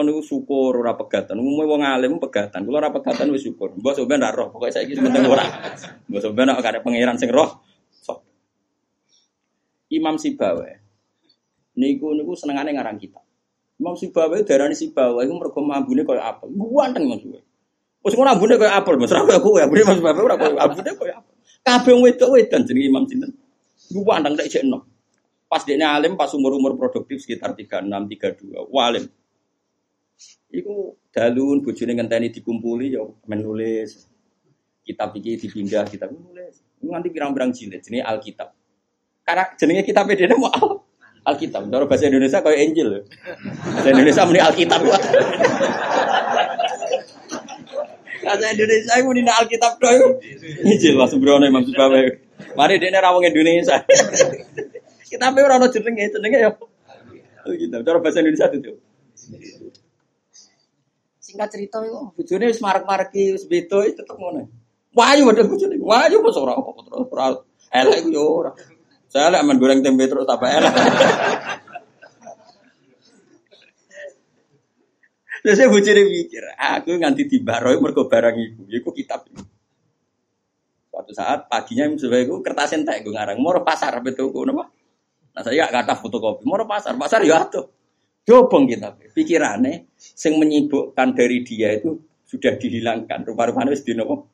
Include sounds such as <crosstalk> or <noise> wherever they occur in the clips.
kula niku syukur ora pegatan. Umume wong alim pegatan. Kula ora pegatan wis syukur. Mbok sampean ora roh, pokoke saiki penting ora. Mbok sampean nek ada pangeran sing roh. Sok. Imam Sibawa. Niku niku senengane ngarang kitab. Imam Sibawa darani Sibawa iku mergo mambune koyo apel. Ganteng Mas. Wis ngono ambune koyo apel, Mas. Ora koyo ambune Mas Sibawa ora koyo ambune koyo apel. Kabeh wedok wedan jenenge Imam sinten. Ganteng nek jek enom. Pas dia alim, pas umur-umur produktif sekitar 36, 32. Walim. Iku dalun, bujune ngenteni dikumpuli, ya menulis. Kitab iki dipindah, kitab menulis. Ini nanti pirang-pirang jilid, jenis Alkitab. Karena jenenge kitab dia mau al Alkitab. Cara bahasa Indonesia kayak Injil. Bahasa Indonesia muni Alkitab. Bahasa Indonesia itu muni Alkitab doang. Injil Mas Brono Imam Subawe. Mari dia rawang Indonesia. Kita pe ora ono jenenge, jenenge ya. Gitu. Cara bahasa Indonesia itu. Singkat cerita itu, bojone wis marek-mareki wis beda tetep ngono. Wayu padha bojone. Wayu kok ora apa terus ora elek iku yo ora. Saya lek men goreng tempe terus apa elek. <laughs> Terus saya bojone mikir, aku nganti dibaroi mergo barang iku, iku kitab. Suatu saat paginya sebagai itu kertas entek gue ngarang, mau pasar betul gue napa? Nah saya gak kata fotokopi, mau pasar, pasar ya tuh. Dobong kita, pikirannya, sing menyibukkan dari dia itu sudah dihilangkan. Rupa-rupanya wis dinopo.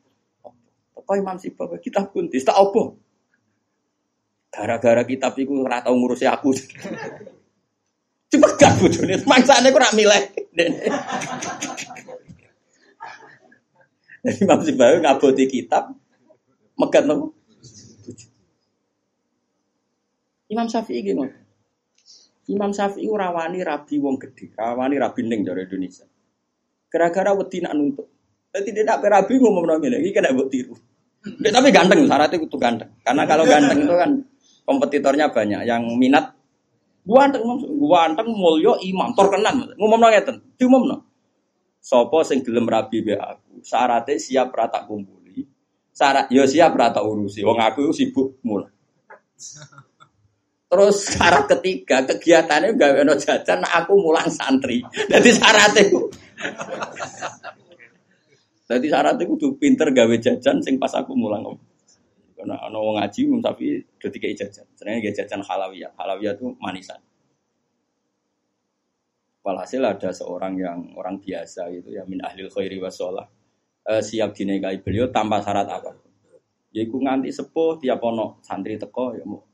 Apa Imam Sibab kita kuntis tak opo. Gara-gara kitab itu ora tau ngurusi aku. Coba gak bojone, mangsane kok ora milih. Jadi Imam Sibab ngaboti kitab megat nopo? Imam Syafi'i gitu. Imam Syafi'i rawani rabi wong gede, rawani rabi ning dari Indonesia. Gara-gara wedi nak nuntut. Tapi dia tak rabi ngomong ngomong ini kena buat tiru. Tapi ganteng, syaratnya itu ganteng. Karena kalau ganteng itu kan kompetitornya banyak. Yang minat ganteng, ganteng mulio imam, terkenal. Ngomong ngeten, diumum no. Sopo sing gelem rabi be aku, syaratnya siap rata kumpuli. Syarat, yo ya siap rata urusi. Wong aku sibuk mulai. Terus syarat ketiga kegiatannya gak ono jajan, aku mulang santri. Jadi syaratnya itu. Jadi syaratnya itu tuh pinter gawe jajan, sing pas aku mulang. Karena ono wong ngaji, tapi tiga jajan. Sebenarnya jajan halawiyah. Halawiyah itu manisan. Walhasil ada seorang yang orang biasa itu ya min ahlil khairi wasolah eh, siap dinikahi beliau tanpa syarat apa. Ya iku nganti sepuh tiap ono santri teko ya mau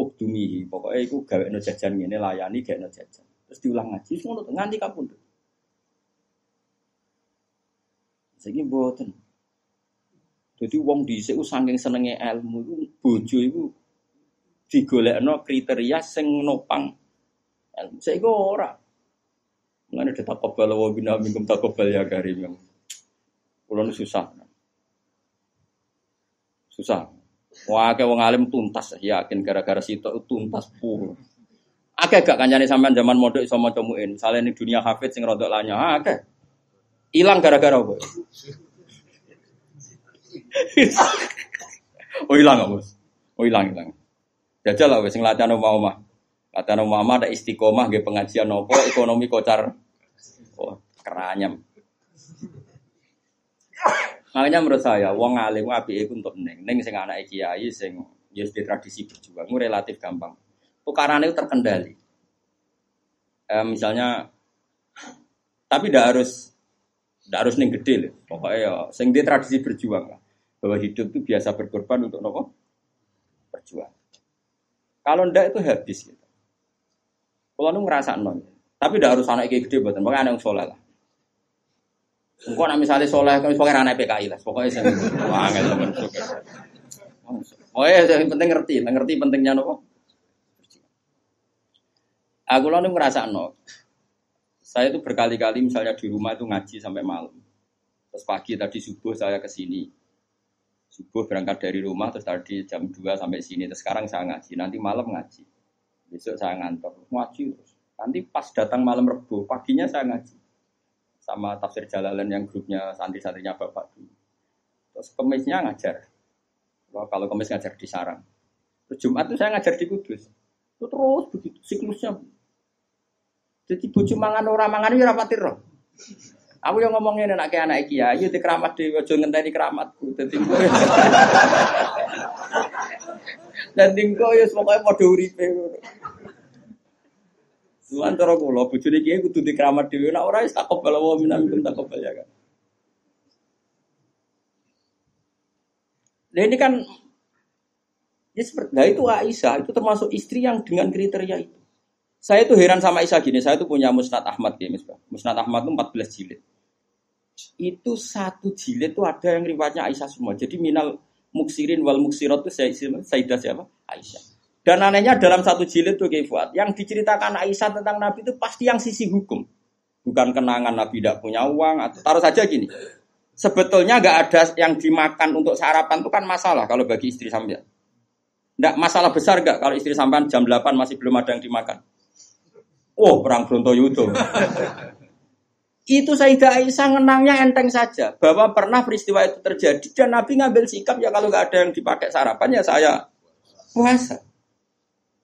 ukdumihi pokoknya itu gawe no jajan ini layani gawe no jajan. Terus diulang ngaji semua nganti kapun tuh saya buatan jadi wong di sini saking senengnya ilmu itu bojo itu digolekno kriteria sing nopang ilmu. Saya ora. Mengenai detak kobal wa bina minkum takobal ya karim Kulon susah. Susah Wah, kayak wong alim tuntas, yakin gara-gara situ tuntas pur. Akeh gak kancane sampean zaman modok iso maca muin. Misale ning dunia hafid sing rodok lanya, akeh. Hilang gara-gara apa? oh hilang nggak bos? Oh hilang hilang. Jajal lah sing latihan omah omah. Latihan omah omah ada istiqomah gak pengajian nopo ekonomi kocar. Oh keranyam. Makanya menurut saya, wong alim api itu untuk neng, neng sing anak kiai sing yes ya di tradisi berjuang, relatif gampang. Tukaran itu terkendali. E, misalnya, tapi tidak harus tidak harus neng gede loh. Pokoknya ya, sing di tradisi berjuang lah. Bahwa hidup itu biasa berkorban untuk nopo berjuang. Kalau ndak itu habis gitu. Kalau nu ngerasa non, tapi tidak harus anak gede, buatan. Pokoknya anak soleh lah. Engkau nak misalnya soleh, kau pokoknya anak PKI lah, pokoknya saya angel teman Oh ya, yang penting ngerti, ngerti pentingnya nopo. Aku lalu ngerasa no, saya itu berkali-kali misalnya di rumah itu ngaji sampai malam. Terus pagi tadi subuh saya ke sini. Subuh berangkat dari rumah terus tadi jam 2 sampai sini. Terus sekarang saya ngaji, nanti malam ngaji. Besok saya ngantor, ngaji terus. Nanti pas datang malam rebu, paginya saya ngaji sama tafsir Jalalain yang grupnya santri-santrinya bapak dulu. Terus kemisnya ngajar. Kalau kemis ngajar di sarang. Terus Jumat itu saya ngajar di Kudus. Itu terus begitu siklusnya. Jadi bojo mangan ora mangan ya ora pati roh. Aku yang ngomongin anak anak kia, ayo di keramat di ojo ngenteni keramatku. Jadi dan tingko ya <laughs> pokoknya mau uripe. Tuhan cara kula bojone kiai kudu di keramat dhewe nek ora wis takobal wa minam takobal ya kan. Nah ini kan ya seperti nah itu Aisyah itu termasuk istri yang dengan kriteria itu. Saya tuh heran sama Aisyah gini, saya tuh punya Musnad Ahmad ya, Musnad Ahmad itu 14 jilid itu satu jilid itu ada yang riwayatnya Aisyah semua. Jadi minal muksirin wal muksirat itu Sayyidah siapa? Aisyah. Dan anehnya dalam satu jilid itu Fuad, yang diceritakan Aisyah tentang Nabi itu pasti yang sisi hukum. Bukan kenangan Nabi tidak punya uang atau taruh saja gini. Sebetulnya nggak ada yang dimakan untuk sarapan itu kan masalah kalau bagi istri sampean. Nggak masalah besar nggak kalau istri sampean jam 8 masih belum ada yang dimakan. Oh, perang Brontoyudo. Itu Sayyidah Aisyah ngenangnya enteng saja bahwa pernah peristiwa itu terjadi dan Nabi ngambil sikap ya kalau nggak ada yang dipakai sarapan ya saya puasa.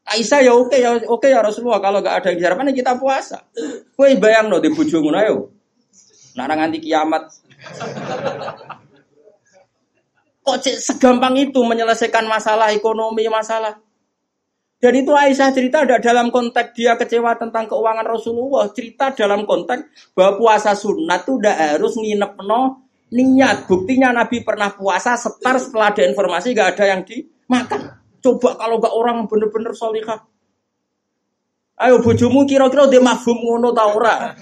Aisyah ya oke ya oke ya Rasulullah kalau nggak ada yang sarapan ya kita puasa. Kue bayang no di bujumu ayo. Nah nganti kiamat. Kok segampang itu menyelesaikan masalah ekonomi masalah dan itu Aisyah cerita ada dalam konteks dia kecewa tentang keuangan Rasulullah. Cerita dalam konteks bahwa puasa sunat itu udah harus nginep no niat. Buktinya Nabi pernah puasa setar setelah ada informasi gak ada yang dimakan. Coba kalau gak orang bener-bener solihah. Ayo bojomu kira-kira dia mafhum ngono ta ora?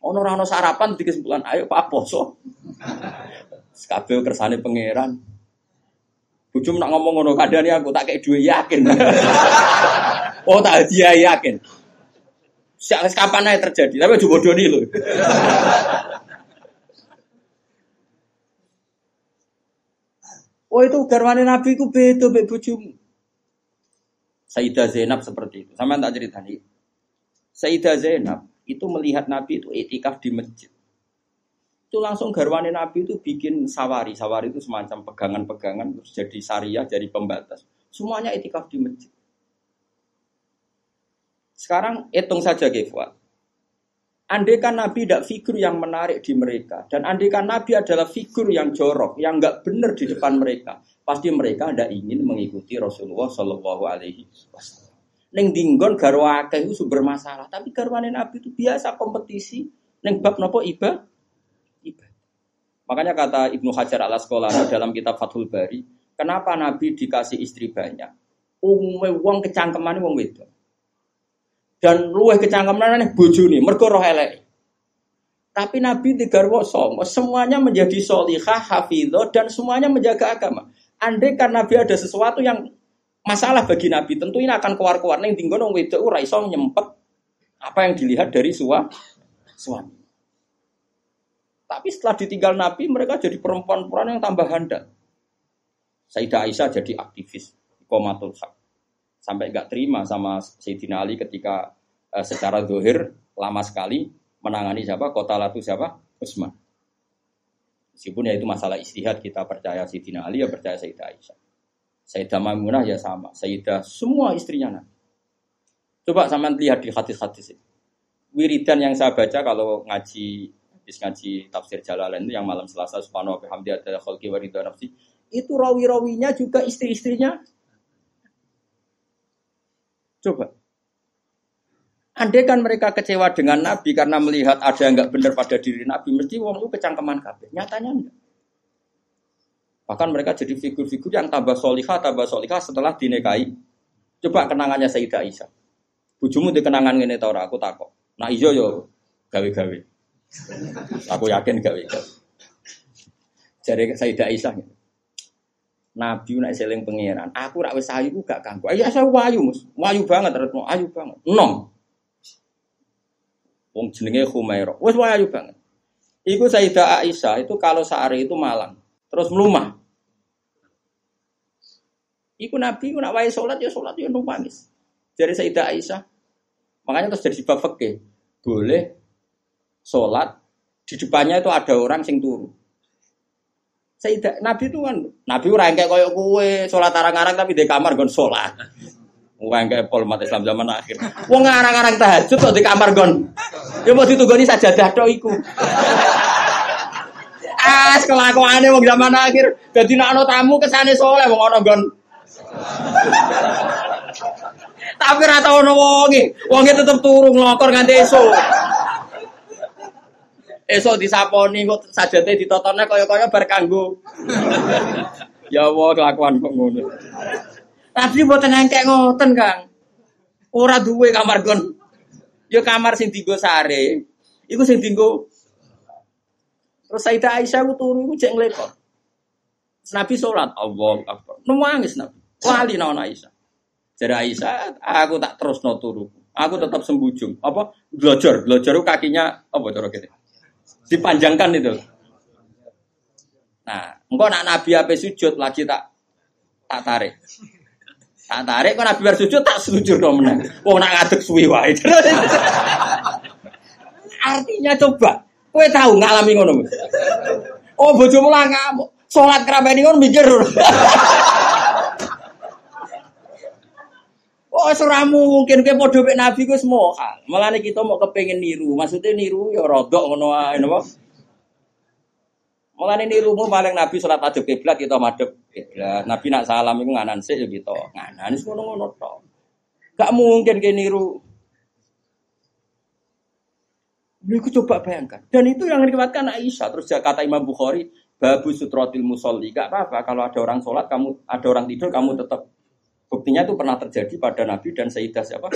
Ono ora ono sarapan di kesimpulan, ayo Pak Poso. Kabeh kersane pangeran. Bujum nak ngomong ngono kadane aku tak kayak dua yakin. <laughs> oh tak dia yakin. Siapa kapan terjadi, tapi doni loh. Oh itu garwane Nabi ku beda mbek bojomu. Sayyidah Zainab seperti itu. Sama tak cerita nih. Sayyidah Zainab itu melihat Nabi itu etikaf di masjid itu langsung garwane Nabi itu bikin sawari. Sawari itu semacam pegangan-pegangan terus jadi syariah, jadi pembatas. Semuanya etikaf di masjid. Sekarang hitung saja Kefwa. Andai kan Nabi tidak figur yang menarik di mereka dan andai kan Nabi adalah figur yang jorok, yang nggak benar di depan mereka, pasti mereka tidak ingin mengikuti Rasulullah Shallallahu Alaihi Wasallam. Neng dinggon garwa itu sumber masalah, tapi garwane Nabi itu biasa kompetisi. Neng bab nopo iba Makanya kata Ibnu Hajar al Asqalani dalam kitab Fathul Bari, kenapa Nabi dikasih istri banyak? Umumnya wong kecangkeman wong itu. Dan luweh kecangkeman nih bojone, mergo roh elek. Tapi Nabi digarwa somo, semuanya menjadi solihah, hafidho, dan semuanya menjaga agama. Andai kan Nabi ada sesuatu yang masalah bagi Nabi, tentu ini akan keluar-keluar. Neng tinggal wedok ora iso nyempet apa yang dilihat dari suami. Tapi setelah ditinggal Nabi, mereka jadi perempuan-perempuan yang tambah handal. Sayyidah Aisyah jadi aktivis komatul hak. Sampai nggak terima sama Sayyidina Ali ketika uh, secara dohir lama sekali menangani siapa? Kota Latu siapa? Utsman. Meskipun ya itu masalah istihad, kita percaya Sayyidina Ali, ya percaya Sayyidah Aisyah. Sayyidah Maimunah ya sama. Sayyidah semua istrinya Nabi. Coba sama lihat di hadis-hadis ini. Wiridan yang saya baca kalau ngaji habis ngaji tafsir Jalalain itu yang malam Selasa subhanahu wa bihamdi ada khalqi wa nafsi itu rawi-rawinya juga istri-istrinya coba Andai kan mereka kecewa dengan Nabi karena melihat ada yang nggak benar pada diri Nabi, mesti wong itu kecangkeman kabeh. Nyatanya enggak. Bahkan mereka jadi figur-figur yang tambah solihah, tambah solihah setelah dinekai. Coba kenangannya Sayyidah Aisyah. Bujumu di kenangan ini tau aku takut. Nah ijo yo gawe-gawe. Aku yakin wika. Jadi Sayyidah Aisyah. Nabi nak seling pangeran. Aku rak wis ayu gak kanggo. Ayo saya wayu mus. Wayu banget retno, ayu banget. Nom. Wong jenenge Humaira. Wis wayu banget. Iku Sayyidah Aisyah itu kalau sehari itu malam. Terus melumah. Iku Nabi nak wayu sholat ya sholat ya numpangis. Jadi Sayyidah Aisyah. Makanya terus jadi bab Boleh sholat di depannya itu ada orang sing turu. Sayyidah Nabi itu kan Nabi orang kayak koyok kue sholat arang-arang tapi di kamar gon sholat. Wong kayak pol umat Islam zaman akhir. Wong ngarang-ngarang tahajud kok di kamar gon. Ya mau ditugoni sajadah tok iku. Ah, kelakuane wong zaman akhir. Dadi nek ana tamu kesane soleh wong ana gon. Tapi ra tau ono wonge. Wonge tetep turu nglokor nganti esuk. Esuk disaponi kok sajate ditotone kaya-kaya bar kanggo. <laughs> Ya Allah kelakuan kok ngono. Tapi mboten engkek ngoten, Kang. Ora duwe kamar gon. Ya kamar sing dienggo sare. Iku sing dienggo Terus Sayyidah Aisyah ku turu iku cek nglekot. Nabi sholat, Allah Akbar. Nangis Nabi. Wali naon Aisyah. Jadi Aisyah, aku tak terus no turu. Aku tetap sembujung. Apa? Glojor. Glojor kakinya apa cara gitu. Dipanjangkan itu. Nah, engkau nak Nabi apa sujud lagi tak tak tarik. Tak tarik kok Nabi bersujud tak sujud dong menang. Wong nak ngadeg suwi wae. <laughs> Artinya coba, kowe tahu ngalami ngono. Oh bojomu lah kamu. Salat kerabani ngono mikir. <laughs> Oh, ora mungkin kowe padha mek Nabi ku semua. Mulane kita mau kepengin niru. Maksudnya niru ya rodok ngono ae napa? Mulane nirumu paling Nabi salat adep kiblat kita madhep kiblat. Nabi nak salam iku nganan sik ya kita nganan wis ngono-ngono tok. Gak mungkin ke niru. Ini coba bayangkan. Dan itu yang diriwatkan Aisyah. Terus kata Imam Bukhari, babu sutrotil musolli. Gak apa-apa kalau ada orang sholat, kamu ada orang tidur, kamu tetap. Buktinya itu pernah terjadi pada Nabi dan Sayyidah siapa?